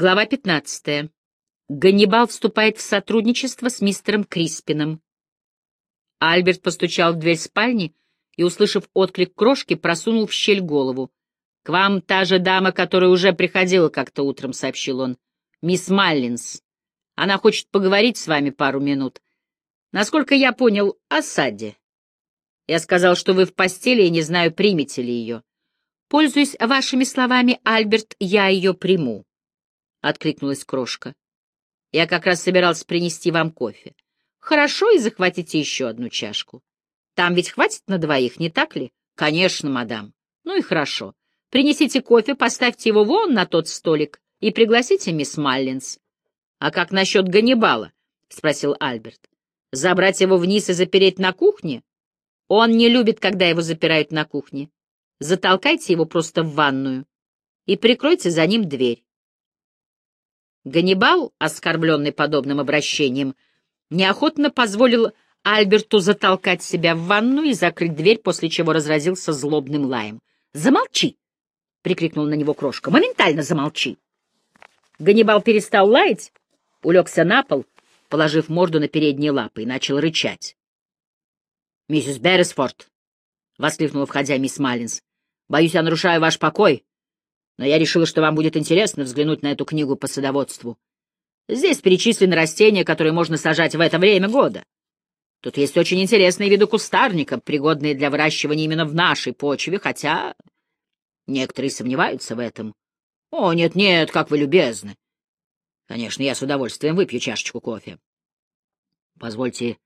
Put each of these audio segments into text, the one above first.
Глава 15. Ганнибал вступает в сотрудничество с мистером Криспином. Альберт постучал в дверь спальни и, услышав отклик крошки, просунул в щель голову. — К вам та же дама, которая уже приходила как-то утром, — сообщил он. — Мисс Маллинс. Она хочет поговорить с вами пару минут. Насколько я понял, о саде. Я сказал, что вы в постели и не знаю, примете ли ее. Пользуясь вашими словами, Альберт, я ее приму. — откликнулась крошка. «Я как раз собирался принести вам кофе. Хорошо, и захватите еще одну чашку. Там ведь хватит на двоих, не так ли? Конечно, мадам. Ну и хорошо. Принесите кофе, поставьте его вон на тот столик и пригласите мисс Маллинс. А как насчет Ганнибала? — спросил Альберт. Забрать его вниз и запереть на кухне? Он не любит, когда его запирают на кухне. Затолкайте его просто в ванную и прикройте за ним дверь. Ганнибал, оскорбленный подобным обращением, неохотно позволил Альберту затолкать себя в ванну и закрыть дверь, после чего разразился злобным лаем. «Замолчи!» — прикрикнул на него крошка. «Моментально замолчи!» Ганнибал перестал лаять, улегся на пол, положив морду на передние лапы, и начал рычать. «Миссис Берресфорд!» — воскликнула, входя мисс Маллинс. «Боюсь, я нарушаю ваш покой но я решила, что вам будет интересно взглянуть на эту книгу по садоводству. Здесь перечислены растения, которые можно сажать в это время года. Тут есть очень интересные виды кустарника, пригодные для выращивания именно в нашей почве, хотя некоторые сомневаются в этом. О, нет-нет, как вы любезны. Конечно, я с удовольствием выпью чашечку кофе. Позвольте,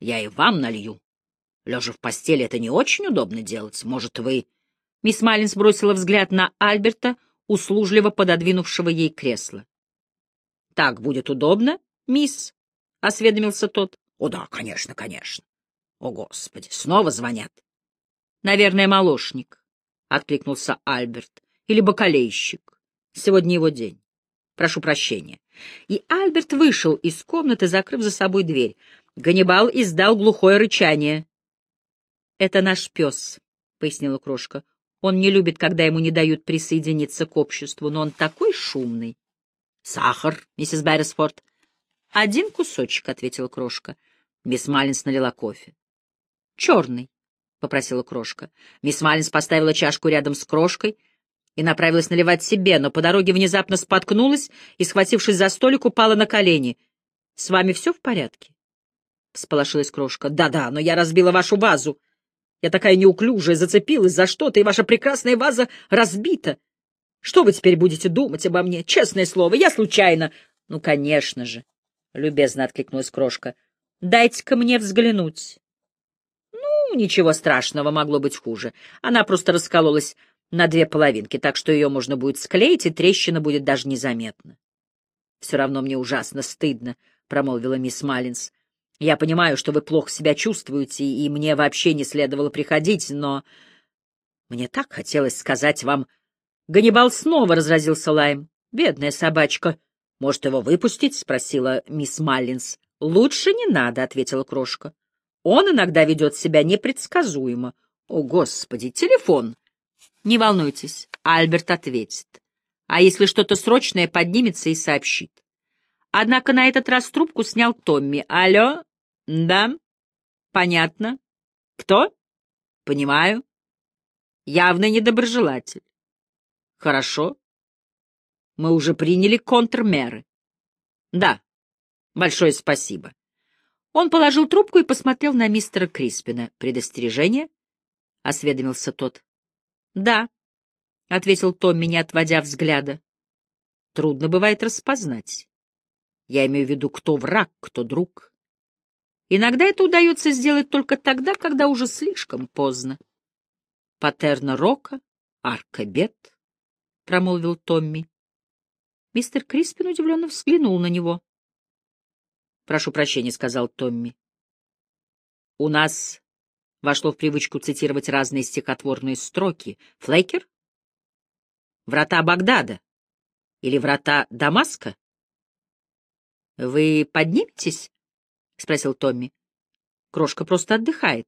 я и вам налью. Лежа в постели это не очень удобно делать. Может, вы Мисс Маллинс бросила взгляд на Альберта, услужливо пододвинувшего ей кресло. — Так будет удобно, мисс? — осведомился тот. — О да, конечно, конечно. О, Господи, снова звонят. — Наверное, молочник, — откликнулся Альберт. — Или бакалейщик. Сегодня его день. Прошу прощения. И Альберт вышел из комнаты, закрыв за собой дверь. Ганнибал издал глухое рычание. — Это наш пес, — пояснила крошка. Он не любит, когда ему не дают присоединиться к обществу, но он такой шумный. — Сахар, миссис Беррисфорд. — Один кусочек, — ответила крошка. Мисс Маллинс налила кофе. — Черный, — попросила крошка. Мисс Маллинс поставила чашку рядом с крошкой и направилась наливать себе, но по дороге внезапно споткнулась и, схватившись за столик, упала на колени. — С вами все в порядке? — всполошилась крошка. «Да — Да-да, но я разбила вашу вазу. — я такая неуклюжая, зацепилась за что-то, и ваша прекрасная ваза разбита. Что вы теперь будете думать обо мне? Честное слово, я случайно. Ну, конечно же, — любезно откликнулась крошка. Дайте-ка мне взглянуть. Ну, ничего страшного, могло быть хуже. Она просто раскололась на две половинки, так что ее можно будет склеить, и трещина будет даже незаметна. — Все равно мне ужасно стыдно, — промолвила мисс Маллинс. Я понимаю, что вы плохо себя чувствуете, и мне вообще не следовало приходить, но... Мне так хотелось сказать вам... Ганнибал снова разразился лаем. Бедная собачка. Может, его выпустить? — спросила мисс Маллинс. — Лучше не надо, — ответила крошка. Он иногда ведет себя непредсказуемо. О, Господи, телефон! Не волнуйтесь, Альберт ответит. А если что-то срочное, поднимется и сообщит. Однако на этот раз трубку снял Томми. «Алло? Да? Понятно. Кто? Понимаю. Явный недоброжелатель. Хорошо. Мы уже приняли контрмеры. Да. Большое спасибо. Он положил трубку и посмотрел на мистера Криспина. Предостережение? — осведомился тот. — Да, — ответил Томми, не отводя взгляда. — Трудно бывает распознать. Я имею в виду, кто враг, кто друг. Иногда это удается сделать только тогда, когда уже слишком поздно. Патерна Рока, арка бед, — промолвил Томми. Мистер Криспин удивленно взглянул на него. — Прошу прощения, — сказал Томми. — У нас вошло в привычку цитировать разные стихотворные строки. Флейкер? Врата Багдада? Или врата Дамаска? — Вы подниметесь? — спросил Томми. — Крошка просто отдыхает.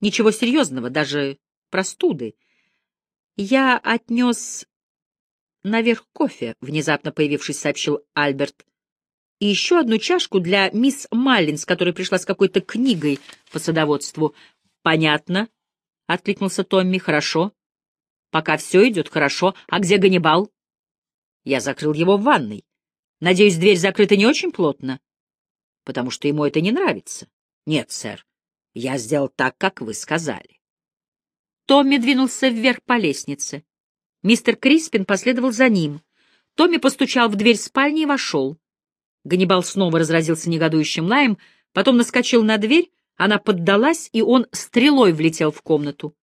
Ничего серьезного, даже простуды. Я отнес... наверх кофе», — внезапно появившись, сообщил Альберт. «И еще одну чашку для мисс Маллинс, которая пришла с какой-то книгой по садоводству». «Понятно», — откликнулся Томми. «Хорошо. Пока все идет хорошо. А где Ганнибал?» «Я закрыл его в ванной. Надеюсь, дверь закрыта не очень плотно?» «Потому что ему это не нравится». «Нет, сэр. Я сделал так, как вы сказали». Томми двинулся вверх по лестнице. Мистер Криспин последовал за ним. Томми постучал в дверь спальни и вошел. Ганнибал снова разразился негодующим лаем, потом наскочил на дверь, она поддалась, и он стрелой влетел в комнату.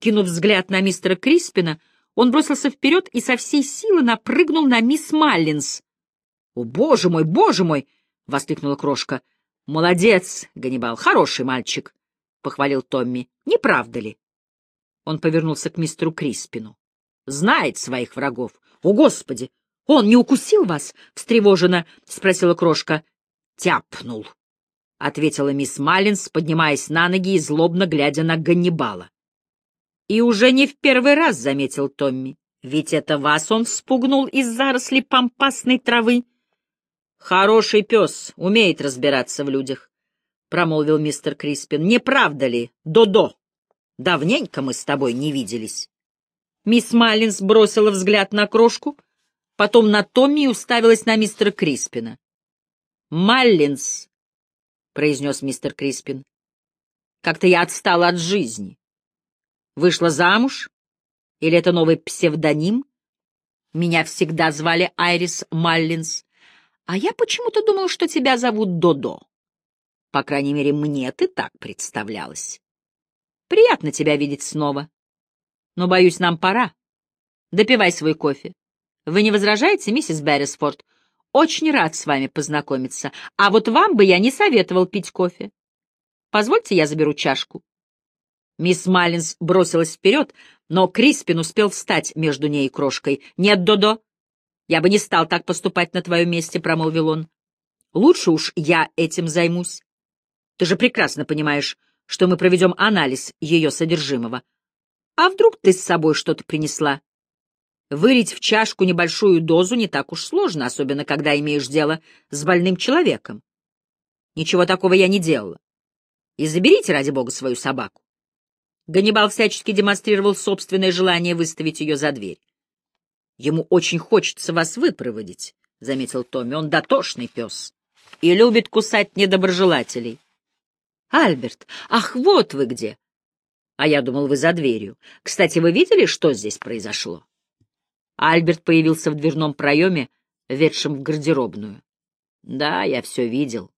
Кинув взгляд на мистера Криспина, он бросился вперед и со всей силы напрыгнул на мисс Маллинс. — О, боже мой, боже мой! — воскликнула крошка. — Молодец, Ганнибал, хороший мальчик, — похвалил Томми. — Не правда ли? Он повернулся к мистеру Криспину знает своих врагов. — О, Господи! Он не укусил вас? — встревоженно спросила крошка. — Тяпнул, — ответила мисс Маллинс, поднимаясь на ноги и злобно глядя на Ганнибала. — И уже не в первый раз, — заметил Томми. — Ведь это вас он спугнул из зарослей пампасной травы. — Хороший пес, умеет разбираться в людях, — промолвил мистер Криспин. — Не правда ли, Додо? Давненько мы с тобой не виделись. Мисс Маллинс бросила взгляд на крошку, потом на Томми и уставилась на мистера Криспина. «Маллинс», — произнес мистер Криспин, — «как-то я отстала от жизни. Вышла замуж? Или это новый псевдоним? Меня всегда звали Айрис Маллинс, а я почему-то думал, что тебя зовут Додо. По крайней мере, мне ты так представлялась. Приятно тебя видеть снова. Но, боюсь, нам пора. Допивай свой кофе. Вы не возражаете, миссис Беррисфорд? Очень рад с вами познакомиться. А вот вам бы я не советовал пить кофе. Позвольте, я заберу чашку. Мисс Маллинс бросилась вперед, но Криспин успел встать между ней и крошкой. «Нет, Додо, я бы не стал так поступать на твоем месте», — промолвил он. «Лучше уж я этим займусь. Ты же прекрасно понимаешь, что мы проведем анализ ее содержимого. А вдруг ты с собой что-то принесла? Вылить в чашку небольшую дозу не так уж сложно, особенно когда имеешь дело с больным человеком. Ничего такого я не делала. И заберите, ради бога, свою собаку. Ганнибал всячески демонстрировал собственное желание выставить ее за дверь. Ему очень хочется вас выпроводить, — заметил Томми. Он дотошный пес и любит кусать недоброжелателей. Альберт, ах, вот вы где! А я думал, вы за дверью. Кстати, вы видели, что здесь произошло? Альберт появился в дверном проеме, ведшем в гардеробную. Да, я все видел.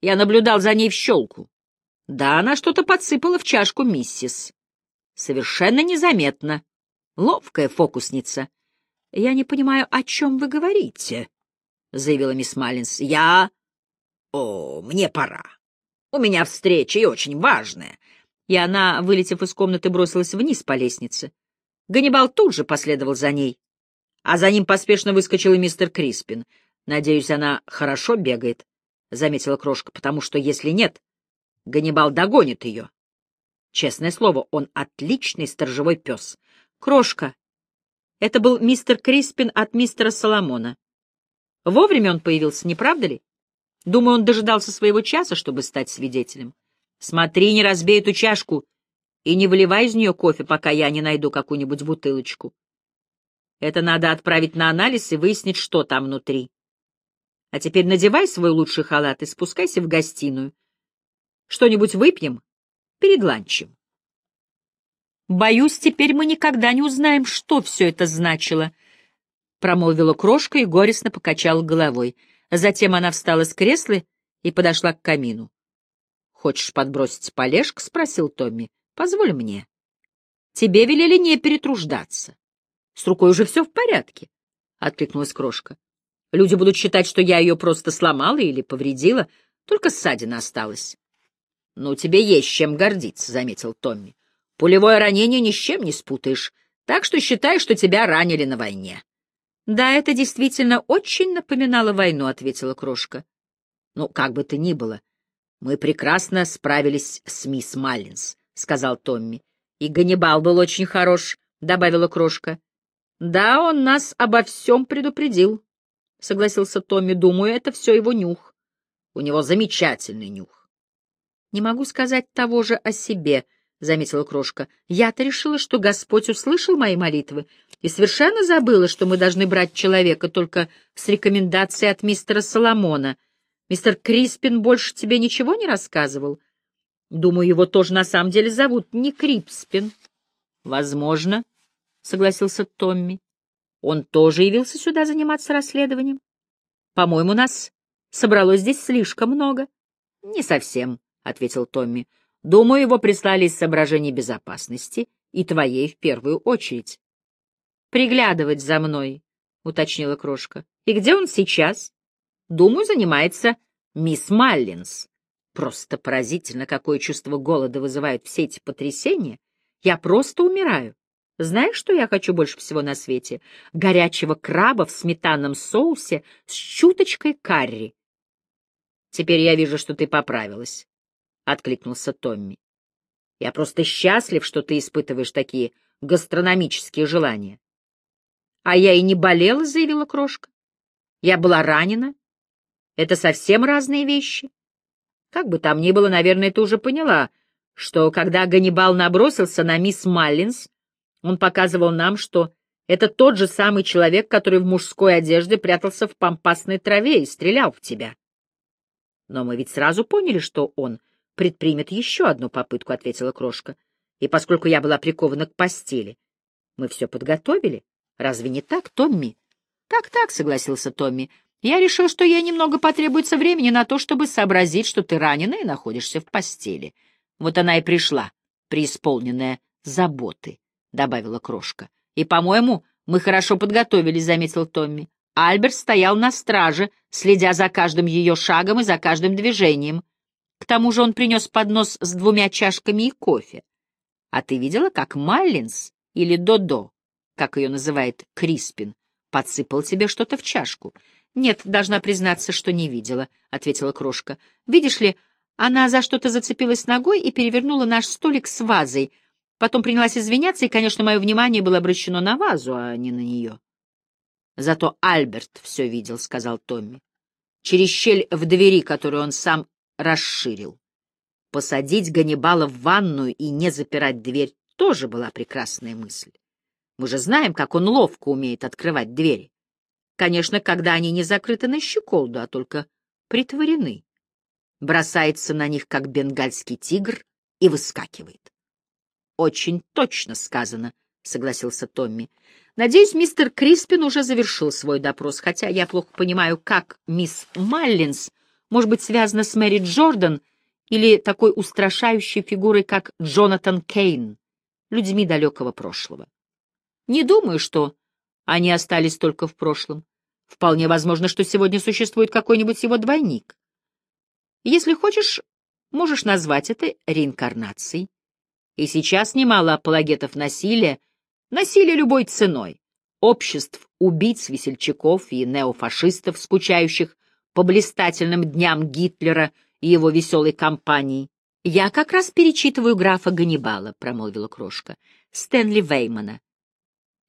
Я наблюдал за ней в щелку. Да, она что-то подсыпала в чашку миссис. Совершенно незаметно. Ловкая фокусница. Я не понимаю, о чем вы говорите, — заявила мисс Маллинс. Я... О, мне пора. У меня встреча и очень важная и она, вылетев из комнаты, бросилась вниз по лестнице. Ганнибал тут же последовал за ней, а за ним поспешно выскочил и мистер Криспин. «Надеюсь, она хорошо бегает», — заметила крошка, «потому что, если нет, Ганнибал догонит ее. Честное слово, он отличный сторожевой пес. Крошка. Это был мистер Криспин от мистера Соломона. Вовремя он появился, не правда ли? Думаю, он дожидался своего часа, чтобы стать свидетелем. Смотри, не разбей эту чашку и не выливай из нее кофе, пока я не найду какую-нибудь бутылочку. Это надо отправить на анализ и выяснить, что там внутри. А теперь надевай свой лучший халат и спускайся в гостиную. Что-нибудь выпьем перед ланчем. Боюсь, теперь мы никогда не узнаем, что все это значило, — промолвила крошка и горестно покачала головой. Затем она встала с кресла и подошла к камину. «Хочешь подбросить полежку?» — спросил Томми. «Позволь мне». «Тебе велели не перетруждаться. С рукой уже все в порядке», — откликнулась крошка. «Люди будут считать, что я ее просто сломала или повредила, только ссадина осталась». «Ну, тебе есть чем гордиться», — заметил Томми. «Пулевое ранение ни с чем не спутаешь, так что считай, что тебя ранили на войне». «Да, это действительно очень напоминало войну», — ответила крошка. «Ну, как бы то ни было, «Мы прекрасно справились с мисс Маллинс», — сказал Томми. «И Ганнибал был очень хорош», — добавила крошка. Да, он нас обо всем предупредил, — согласился Томми. Думаю, это все его нюх. У него замечательный нюх. Не могу сказать того же о себе, — заметила Крошка. Я-то решила, что Господь услышал мои молитвы и совершенно забыла, что мы должны брать человека только с рекомендацией от мистера Соломона. Мистер Криспин больше тебе ничего не рассказывал? Думаю, его тоже на самом деле зовут не Крипспин. Возможно, — согласился Томми. Он тоже явился сюда заниматься расследованием. По-моему, нас собралось здесь слишком много. — Не совсем, — ответил Томми. — Думаю, его прислали из соображений безопасности, и твоей в первую очередь. — Приглядывать за мной, — уточнила Крошка. — И где он сейчас? — Думаю, занимается мисс Маллинс. Просто поразительно, какое чувство голода вызывают все эти потрясения. Я просто умираю. Знаешь, что я хочу больше всего на свете? Горячего краба в сметанном соусе с чуточкой карри. Теперь я вижу, что ты поправилась, — откликнулся Томми. Я просто счастлив, что ты испытываешь такие гастрономические желания. А я и не болела, — заявила Крошка. Я была ранена. Это совсем разные вещи. Как бы там ни было, наверное, ты уже поняла, что когда Ганнибал набросился на мисс Маллинс, он показывал нам, что это тот же самый человек, который в мужской одежде прятался в пампасной траве и стрелял в тебя. Но мы ведь сразу поняли, что он предпримет еще одну попытку, — ответила Крошка. И поскольку я была прикована к постели, мы все подготовили. Разве не так, Томми? Так-так, — согласился Томми. Я решил, что ей немного потребуется времени на то, чтобы сообразить, что ты ранена и находишься в постели. Вот она и пришла, преисполненная заботы. — добавила Крошка. — И, по-моему, мы хорошо подготовились, — заметил Томми. Альберт стоял на страже, следя за каждым ее шагом и за каждым движением. К тому же он принес поднос с двумя чашками и кофе. А ты видела, как Маллинс или Додо, как ее называет Криспин, подсыпал тебе что-то в чашку? — Нет, должна признаться, что не видела, — ответила Крошка. — Видишь ли, она за что-то зацепилась ногой и перевернула наш столик с вазой — Потом принялась извиняться, и, конечно, мое внимание было обращено на вазу, а не на нее. Зато Альберт все видел, — сказал Томми. Через щель в двери, которую он сам расширил. Посадить Ганнибала в ванную и не запирать дверь тоже была прекрасная мысль. Мы же знаем, как он ловко умеет открывать двери. Конечно, когда они не закрыты на щеколду, а только притворены. Бросается на них, как бенгальский тигр, и выскакивает. Очень точно сказано, — согласился Томми. Надеюсь, мистер Криспин уже завершил свой допрос, хотя я плохо понимаю, как мисс Маллинс может быть связана с Мэри Джордан или такой устрашающей фигурой, как Джонатан Кейн, людьми далекого прошлого. Не думаю, что они остались только в прошлом. Вполне возможно, что сегодня существует какой-нибудь его двойник. Если хочешь, можешь назвать это реинкарнацией. И сейчас немало апологетов насилия, насилия любой ценой, обществ убийц, весельчаков и неофашистов, скучающих по блистательным дням Гитлера и его веселой компании. «Я как раз перечитываю графа Ганнибала», — промолвила Крошка, — «Стэнли Веймана.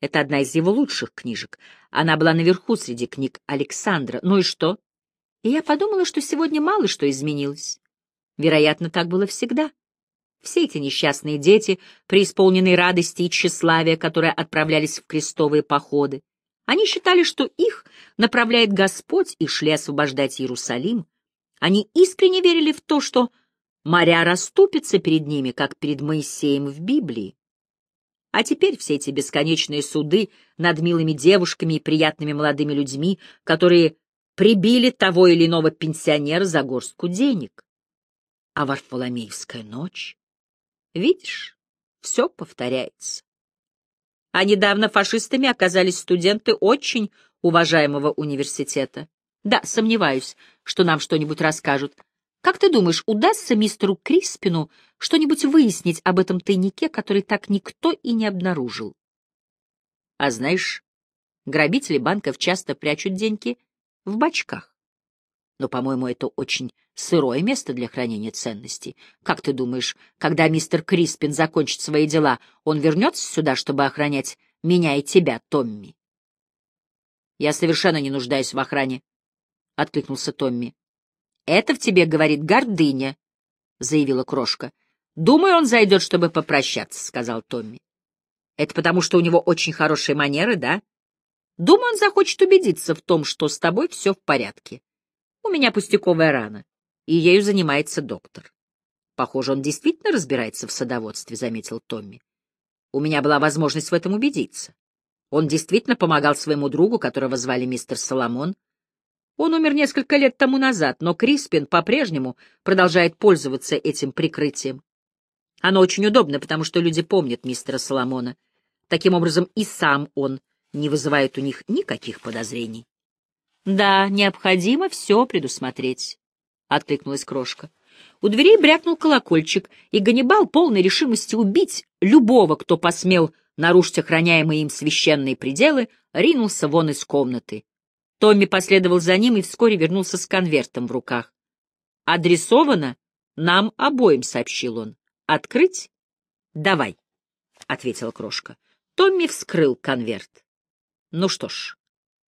Это одна из его лучших книжек. Она была наверху среди книг Александра. Ну и что? И я подумала, что сегодня мало что изменилось. Вероятно, так было всегда. Все эти несчастные дети, преисполненные радости и тщеславия, которые отправлялись в крестовые походы, они считали, что их направляет Господь и шли освобождать Иерусалим. Они искренне верили в то, что моря расступятся перед ними, как перед Моисеем в Библии. А теперь все эти бесконечные суды над милыми девушками и приятными молодыми людьми, которые прибили того или иного пенсионера за горстку денег. А Варфоломеевская ночь? Видишь, все повторяется. А недавно фашистами оказались студенты очень уважаемого университета. Да, сомневаюсь, что нам что-нибудь расскажут. Как ты думаешь, удастся мистеру Криспину что-нибудь выяснить об этом тайнике, который так никто и не обнаружил? А знаешь, грабители банков часто прячут деньги в бачках. Но, по-моему, это очень сырое место для хранения ценностей. Как ты думаешь, когда мистер Криспин закончит свои дела, он вернется сюда, чтобы охранять меня и тебя, Томми. Я совершенно не нуждаюсь в охране, — откликнулся Томми. — Это в тебе, — говорит, — гордыня, — заявила Крошка. — Думаю, он зайдет, чтобы попрощаться, — сказал Томми. — Это потому, что у него очень хорошие манеры, да? Думаю, он захочет убедиться в том, что с тобой все в порядке. У меня пустяковая рана, и ею занимается доктор. Похоже, он действительно разбирается в садоводстве, — заметил Томми. У меня была возможность в этом убедиться. Он действительно помогал своему другу, которого звали мистер Соломон. Он умер несколько лет тому назад, но Криспин по-прежнему продолжает пользоваться этим прикрытием. Оно очень удобно, потому что люди помнят мистера Соломона. Таким образом, и сам он не вызывает у них никаких подозрений. — Да, необходимо все предусмотреть, — откликнулась Крошка. У дверей брякнул колокольчик, и Ганнибал, полной решимости убить любого, кто посмел нарушить охраняемые им священные пределы, ринулся вон из комнаты. Томми последовал за ним и вскоре вернулся с конвертом в руках. «Адресовано нам обоим», — сообщил он. «Открыть?» «Давай», — ответила крошка. Томми вскрыл конверт. «Ну что ж,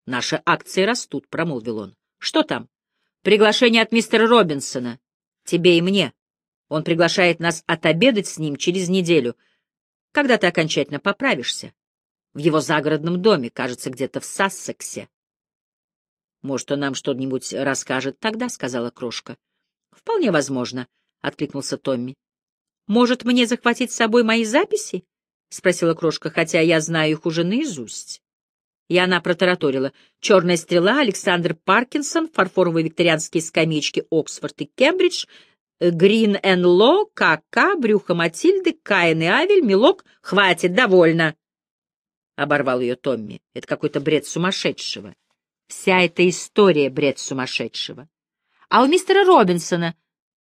наши акции растут», — промолвил он. «Что там?» «Приглашение от мистера Робинсона. Тебе и мне. Он приглашает нас отобедать с ним через неделю, когда ты окончательно поправишься. В его загородном доме, кажется, где-то в Сассексе. Может, он нам что-нибудь расскажет тогда, — сказала Крошка. — Вполне возможно, — откликнулся Томми. — Может, мне захватить с собой мои записи? — спросила Крошка, хотя я знаю их уже наизусть. И она протараторила. «Черная стрела», Александр Паркинсон, фарфоровые викторианские скамеечки Оксфорд и Кембридж, Грин эн Ло, КК, Брюхо Матильды, Каин и Авель, Милок. «Хватит, довольно!» — оборвал ее Томми. «Это какой-то бред сумасшедшего. Вся эта история — бред сумасшедшего. А у мистера Робинсона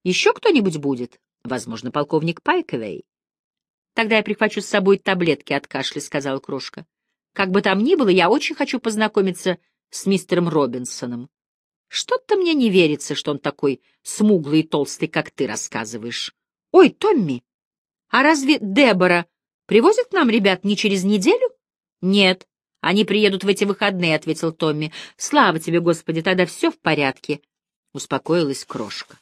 еще кто-нибудь будет? Возможно, полковник Пайковей. Тогда я прихвачу с собой таблетки от кашля, — сказала Крошка. Как бы там ни было, я очень хочу познакомиться с мистером Робинсоном. Что-то мне не верится, что он такой смуглый и толстый, как ты рассказываешь. Ой, Томми, а разве Дебора привозит нам ребят не через неделю? Нет, они приедут в эти выходные, — ответил Томми. Слава тебе, Господи, тогда все в порядке, — успокоилась крошка.